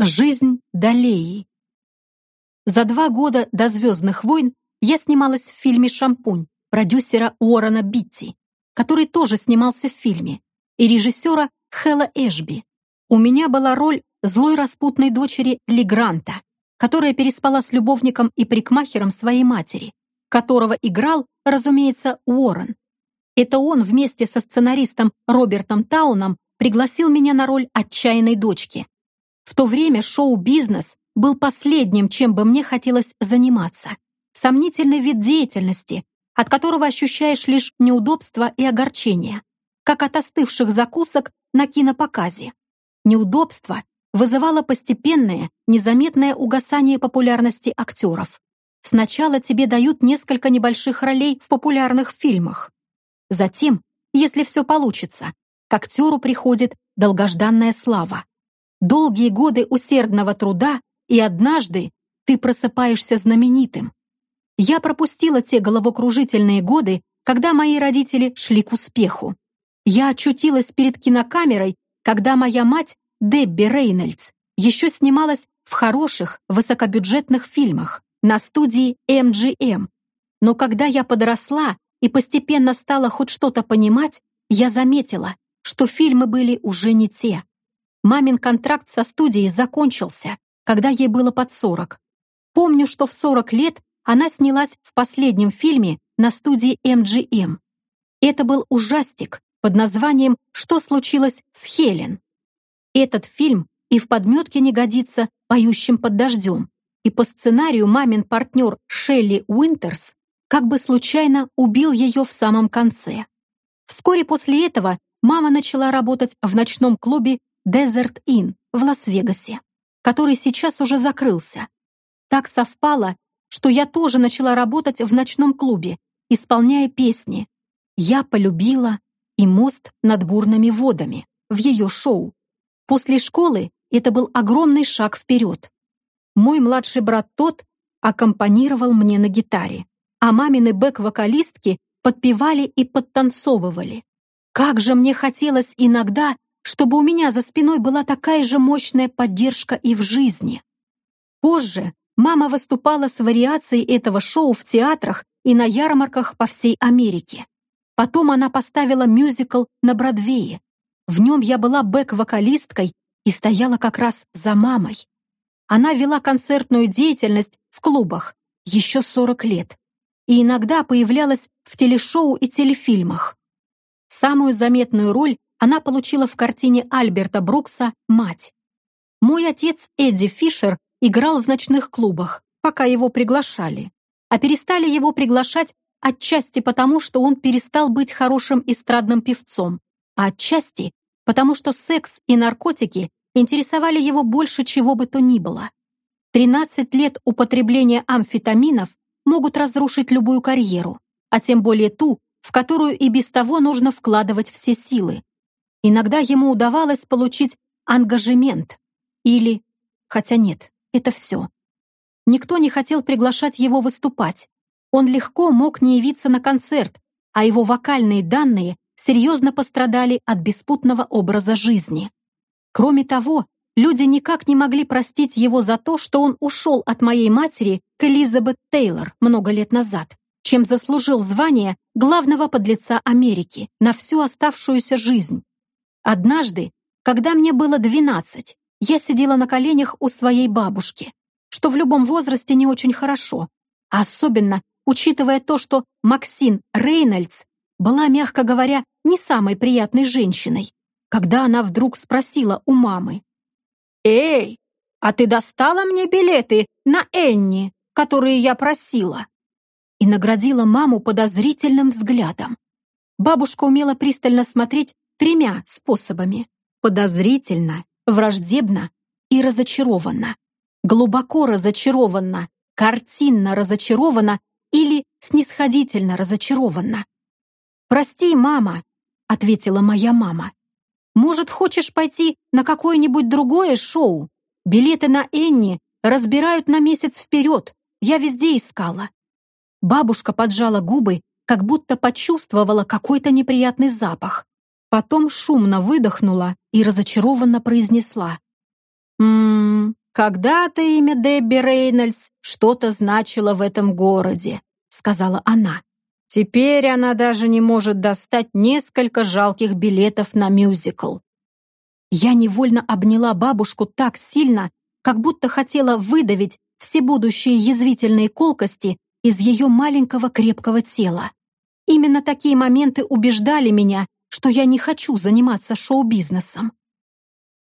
Жизнь Далеи. За два года до «Звездных войн» я снималась в фильме «Шампунь» продюсера Уоррена Битти, который тоже снимался в фильме, и режиссера Хэлла Эшби. У меня была роль злой распутной дочери Ли Гранта, которая переспала с любовником и прикмахером своей матери, которого играл, разумеется, Уоррен. Это он вместе со сценаристом Робертом Тауном пригласил меня на роль отчаянной дочки, в то время шоу-бизнес был последним, чем бы мне хотелось заниматься. Сомнительный вид деятельности, от которого ощущаешь лишь неудобство и огорчение, как от остывших закусок на кинопоказе. Неудобство вызывало постепенное, незаметное угасание популярности актеров. Сначала тебе дают несколько небольших ролей в популярных фильмах. Затем, если все получится, к актеру приходит долгожданная слава долгие годы усердного труда, и однажды ты просыпаешься знаменитым. Я пропустила те головокружительные годы, когда мои родители шли к успеху. Я очутилась перед кинокамерой, когда моя мать, Дебби Рейнольдс, еще снималась в хороших, высокобюджетных фильмах на студии MGM. Но когда я подросла и постепенно стала хоть что-то понимать, я заметила, что фильмы были уже не те. Мамин контракт со студией закончился, когда ей было под 40. Помню, что в 40 лет она снялась в последнем фильме на студии MGM. Это был ужастик под названием «Что случилось с Хелен?». Этот фильм и в подметке не годится поющим под дождем, и по сценарию мамин партнер Шелли Уинтерс как бы случайно убил ее в самом конце. Вскоре после этого мама начала работать в ночном клубе Desert Inn в Лас-Вегасе, который сейчас уже закрылся. Так совпало, что я тоже начала работать в ночном клубе, исполняя песни. Я полюбила и мост над бурными водами в ее шоу. После школы это был огромный шаг вперед. Мой младший брат тот аккомпанировал мне на гитаре, а мамины бэк-вокалистки подпевали и подтанцовывали. Как же мне хотелось иногда чтобы у меня за спиной была такая же мощная поддержка и в жизни. Позже мама выступала с вариацией этого шоу в театрах и на ярмарках по всей Америке. Потом она поставила мюзикл на Бродвее. В нем я была бэк-вокалисткой и стояла как раз за мамой. Она вела концертную деятельность в клубах еще 40 лет и иногда появлялась в телешоу и телефильмах. Самую заметную роль она получила в картине Альберта Брукса «Мать». Мой отец Эдди Фишер играл в ночных клубах, пока его приглашали. А перестали его приглашать отчасти потому, что он перестал быть хорошим эстрадным певцом, а отчасти потому, что секс и наркотики интересовали его больше чего бы то ни было. 13 лет употребления амфетаминов могут разрушить любую карьеру, а тем более ту, в которую и без того нужно вкладывать все силы. Иногда ему удавалось получить ангажемент или... Хотя нет, это все. Никто не хотел приглашать его выступать. Он легко мог не явиться на концерт, а его вокальные данные серьезно пострадали от беспутного образа жизни. Кроме того, люди никак не могли простить его за то, что он ушел от моей матери к Элизабет Тейлор много лет назад, чем заслужил звание главного подлеца Америки на всю оставшуюся жизнь. Однажды, когда мне было двенадцать, я сидела на коленях у своей бабушки, что в любом возрасте не очень хорошо, особенно учитывая то, что Максин Рейнольдс была, мягко говоря, не самой приятной женщиной, когда она вдруг спросила у мамы. «Эй, а ты достала мне билеты на Энни, которые я просила?» и наградила маму подозрительным взглядом. Бабушка умела пристально смотреть тремя способами. Подозрительно, враждебно и разочарованно. Глубоко разочарованно, картинно разочарованно или снисходительно разочарованно. «Прости, мама», — ответила моя мама. «Может, хочешь пойти на какое-нибудь другое шоу? Билеты на Энни разбирают на месяц вперед. Я везде искала». Бабушка поджала губы, как будто почувствовала какой-то неприятный запах. Потом шумно выдохнула и разочарованно произнесла. «Ммм, когда-то имя Дебби Рейнольдс что-то значило в этом городе», — сказала она. «Теперь она даже не может достать несколько жалких билетов на мюзикл». Я невольно обняла бабушку так сильно, как будто хотела выдавить все будущие язвительные колкости из ее маленького крепкого тела. Именно такие моменты убеждали меня, что я не хочу заниматься шоу-бизнесом.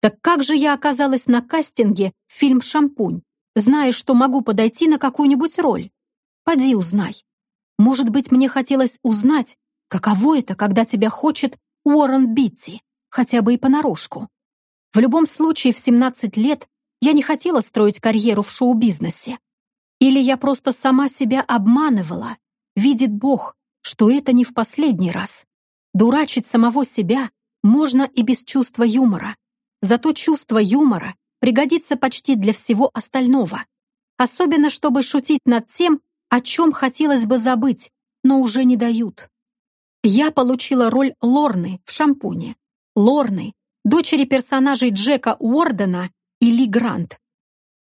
Так как же я оказалась на кастинге в фильм «Шампунь», зная, что могу подойти на какую-нибудь роль? Поди узнай. Может быть, мне хотелось узнать, каково это, когда тебя хочет Уоррен Битти, хотя бы и понарошку. В любом случае, в 17 лет я не хотела строить карьеру в шоу-бизнесе. Или я просто сама себя обманывала. Видит Бог, что это не в последний раз. Дурачить самого себя можно и без чувства юмора. Зато чувство юмора пригодится почти для всего остального. Особенно, чтобы шутить над тем, о чем хотелось бы забыть, но уже не дают. Я получила роль Лорны в «Шампуне». Лорны, дочери персонажей Джека Уордена и Ли Грант.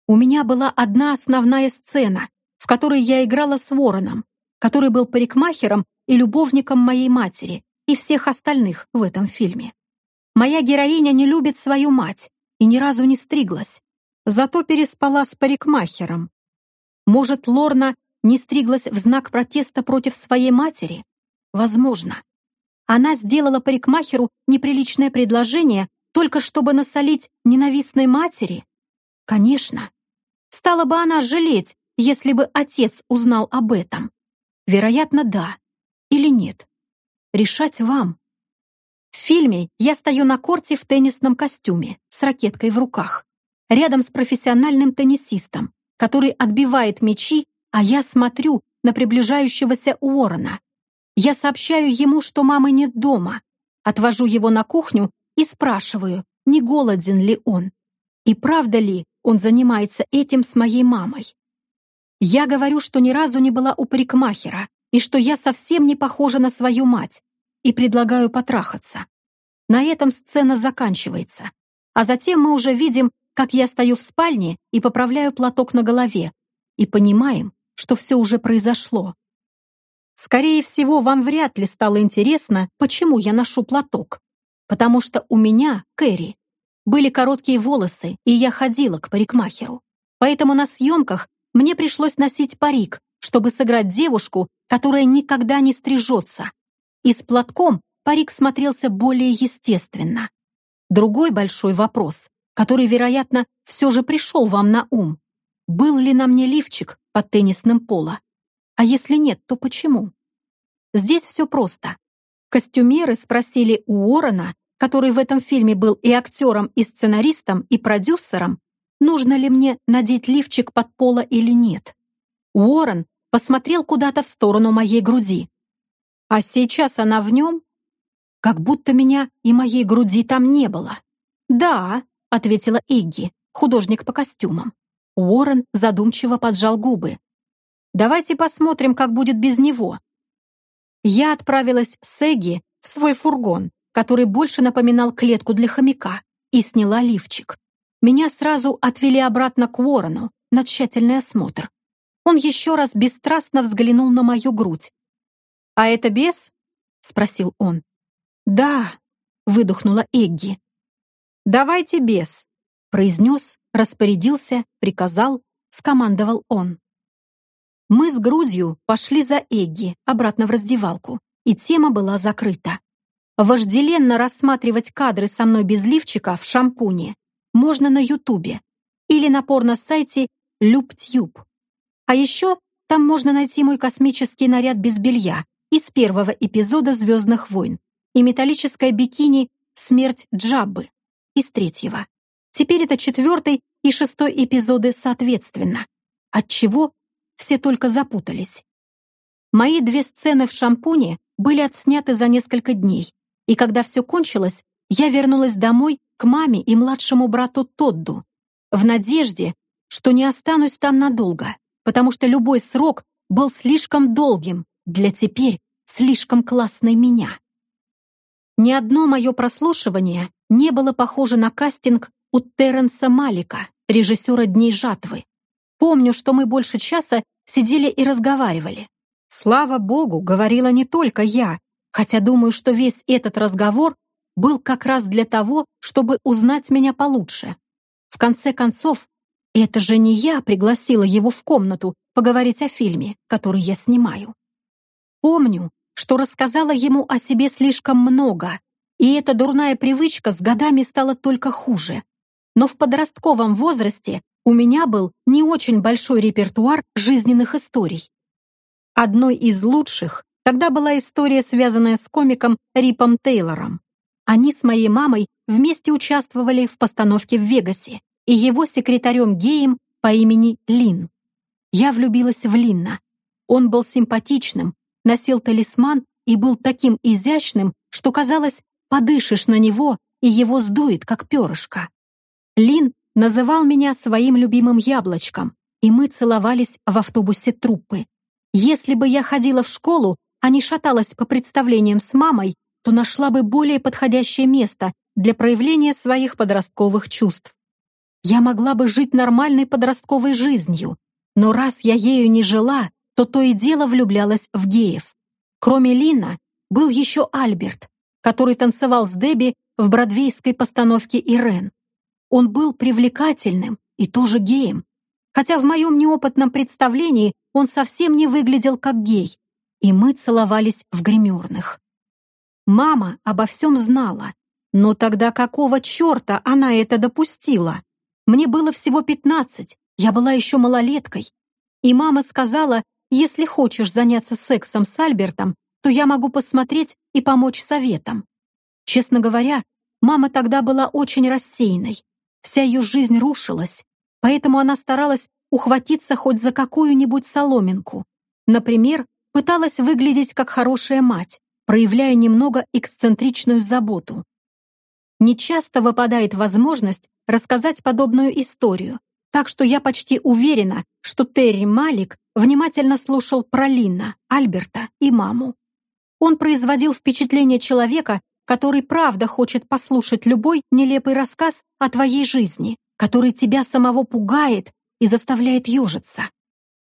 У меня была одна основная сцена, в которой я играла с Вороном, который был парикмахером и любовником моей матери и всех остальных в этом фильме. Моя героиня не любит свою мать и ни разу не стриглась, зато переспала с парикмахером. Может, Лорна не стриглась в знак протеста против своей матери? Возможно. Она сделала парикмахеру неприличное предложение только чтобы насолить ненавистной матери? Конечно. Стала бы она жалеть, если бы отец узнал об этом? Вероятно, да. Или нет. Решать вам. В фильме я стою на корте в теннисном костюме с ракеткой в руках, рядом с профессиональным теннисистом, который отбивает мячи, а я смотрю на приближающегося Уоррена. Я сообщаю ему, что мамы нет дома, отвожу его на кухню и спрашиваю, не голоден ли он. И правда ли он занимается этим с моей мамой. Я говорю, что ни разу не была у парикмахера и что я совсем не похожа на свою мать, и предлагаю потрахаться. На этом сцена заканчивается. А затем мы уже видим, как я стою в спальне и поправляю платок на голове, и понимаем, что все уже произошло. Скорее всего, вам вряд ли стало интересно, почему я ношу платок. Потому что у меня, Кэрри, были короткие волосы, и я ходила к парикмахеру. Поэтому на съемках мне пришлось носить парик, чтобы сыграть девушку, которая никогда не стрижется, и с платком парик смотрелся более естественно. Другой большой вопрос, который, вероятно, все же пришел вам на ум. Был ли на мне лифчик под теннисным поло? А если нет, то почему? Здесь все просто. Костюмеры спросили у Уоррена, который в этом фильме был и актером, и сценаристом, и продюсером, нужно ли мне надеть лифчик под поло или нет. Уоррен посмотрел куда-то в сторону моей груди, а сейчас она в нем? Как будто меня и моей груди там не было. «Да», — ответила Игги, художник по костюмам. Уоррен задумчиво поджал губы. «Давайте посмотрим, как будет без него». Я отправилась с Эгги в свой фургон, который больше напоминал клетку для хомяка, и сняла лифчик. Меня сразу отвели обратно к Уоррену на тщательный осмотр. Он еще раз бесстрастно взглянул на мою грудь, «А это бес?» — спросил он. «Да», — выдохнула Эгги. «Давайте бес», — произнес, распорядился, приказал, скомандовал он. Мы с грудью пошли за Эгги обратно в раздевалку, и тема была закрыта. Вожделенно рассматривать кадры со мной без лифчика в шампуне можно на Ютубе или на порно-сайте LoopTube. А еще там можно найти мой космический наряд без белья из первого эпизода «Звездных войн» и металлическое бикини «Смерть Джаббы» из третьего. Теперь это четвертый и шестой эпизоды соответственно, отчего все только запутались. Мои две сцены в шампуне были отсняты за несколько дней, и когда все кончилось, я вернулась домой к маме и младшему брату Тодду, в надежде, что не останусь там надолго, потому что любой срок был слишком долгим, для теперь слишком классной меня. Ни одно мое прослушивание не было похоже на кастинг у Терренса Малика, режиссера «Дней жатвы». Помню, что мы больше часа сидели и разговаривали. Слава богу, говорила не только я, хотя думаю, что весь этот разговор был как раз для того, чтобы узнать меня получше. В конце концов, это же не я пригласила его в комнату поговорить о фильме, который я снимаю. Помню, что рассказала ему о себе слишком много, и эта дурная привычка с годами стала только хуже. Но в подростковом возрасте у меня был не очень большой репертуар жизненных историй. Одной из лучших тогда была история, связанная с комиком Рипом Тейлором. Они с моей мамой вместе участвовали в постановке в Вегасе, и его секретарем-геем по имени Лин. Я влюбилась в Линна. Он был симпатичным, носил талисман и был таким изящным, что, казалось, подышишь на него, и его сдует, как перышко. Лин называл меня своим любимым яблочком, и мы целовались в автобусе труппы. Если бы я ходила в школу, а не шаталась по представлениям с мамой, то нашла бы более подходящее место для проявления своих подростковых чувств. Я могла бы жить нормальной подростковой жизнью, но раз я ею не жила, то то и дело влюблялась в геев. Кроме Лина, был еще Альберт, который танцевал с Дебби в бродвейской постановке «Ирен». Он был привлекательным и тоже геем, хотя в моем неопытном представлении он совсем не выглядел как гей, и мы целовались в гримерных. Мама обо всем знала, но тогда какого черта она это допустила? Мне было всего пятнадцать, я была еще малолеткой. И мама сказала, если хочешь заняться сексом с Альбертом, то я могу посмотреть и помочь советом. Честно говоря, мама тогда была очень рассеянной. Вся ее жизнь рушилась, поэтому она старалась ухватиться хоть за какую-нибудь соломинку. Например, пыталась выглядеть как хорошая мать, проявляя немного эксцентричную заботу. Нечасто выпадает возможность рассказать подобную историю, так что я почти уверена, что Терри Малик внимательно слушал про Линна, Альберта и маму. Он производил впечатление человека, который правда хочет послушать любой нелепый рассказ о твоей жизни, который тебя самого пугает и заставляет ежиться.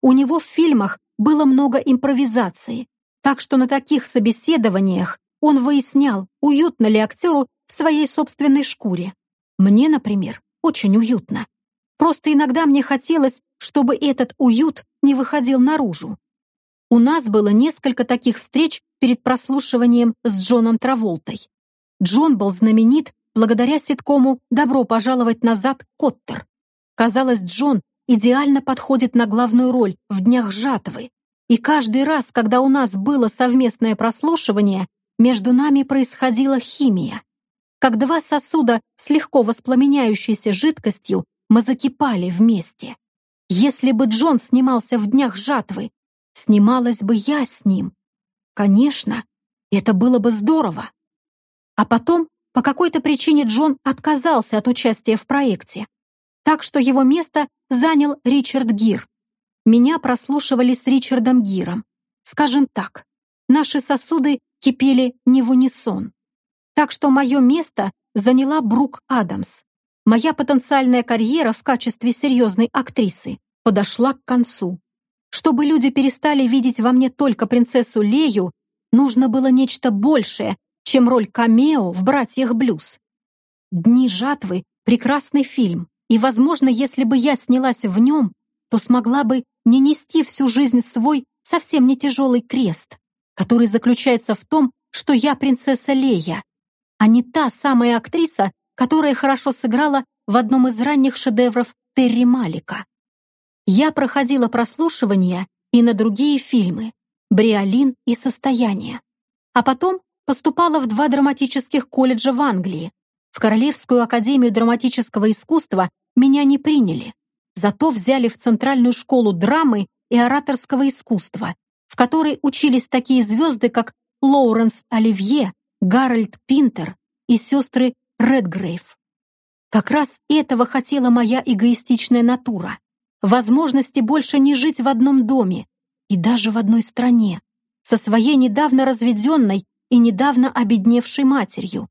У него в фильмах было много импровизации, так что на таких собеседованиях он выяснял, уютно ли актеру в своей собственной шкуре. Мне, например, очень уютно. Просто иногда мне хотелось, чтобы этот уют не выходил наружу. У нас было несколько таких встреч перед прослушиванием с Джоном Траволтой. Джон был знаменит благодаря ситкому «Добро пожаловать назад, Коттер». Казалось, Джон идеально подходит на главную роль в «Днях жатвы». И каждый раз, когда у нас было совместное прослушивание, между нами происходила химия. Как два сосуда с легко воспламеняющейся жидкостью мы закипали вместе. Если бы Джон снимался в днях жатвы, снималась бы я с ним. Конечно, это было бы здорово. А потом, по какой-то причине, Джон отказался от участия в проекте. Так что его место занял Ричард Гир. Меня прослушивали с Ричардом Гиром. Скажем так, наши сосуды кипели не в унисон. Так что мое место заняла Брук Адамс. Моя потенциальная карьера в качестве серьезной актрисы подошла к концу. Чтобы люди перестали видеть во мне только принцессу Лею, нужно было нечто большее, чем роль камео в «Братьях Блюз». «Дни жатвы» — прекрасный фильм, и, возможно, если бы я снялась в нем, то смогла бы не нести всю жизнь свой совсем не тяжелый крест, который заключается в том, что я принцесса Лея, а не та самая актриса, которая хорошо сыграла в одном из ранних шедевров Терри Малика. Я проходила прослушивания и на другие фильмы «Бриолин» и «Состояние», а потом поступала в два драматических колледжа в Англии. В Королевскую академию драматического искусства меня не приняли, зато взяли в Центральную школу драмы и ораторского искусства, в которой учились такие звезды, как Лоуренс Оливье, Гарольд Пинтер и сестры Редгрейв. Как раз этого хотела моя эгоистичная натура. Возможности больше не жить в одном доме и даже в одной стране со своей недавно разведенной и недавно обедневшей матерью.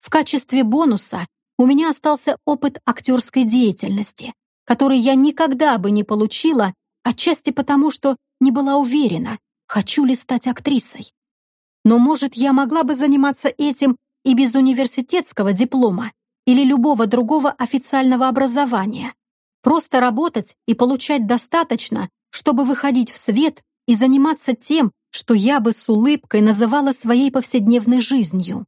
В качестве бонуса у меня остался опыт актерской деятельности, который я никогда бы не получила, отчасти потому, что не была уверена, хочу ли стать актрисой. Но, может, я могла бы заниматься этим и без университетского диплома или любого другого официального образования. Просто работать и получать достаточно, чтобы выходить в свет и заниматься тем, что я бы с улыбкой называла своей повседневной жизнью.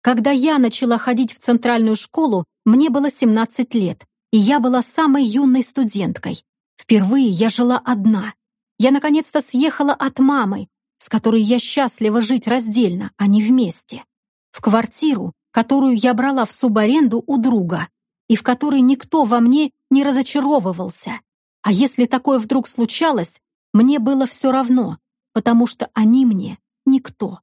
Когда я начала ходить в центральную школу, мне было 17 лет, и я была самой юной студенткой. Впервые я жила одна. Я наконец-то съехала от мамы, с которой я счастлива жить раздельно, а не вместе. В квартиру, которую я брала в субаренду у друга, и в которой никто во мне не разочаровывался. А если такое вдруг случалось, мне было все равно, потому что они мне никто.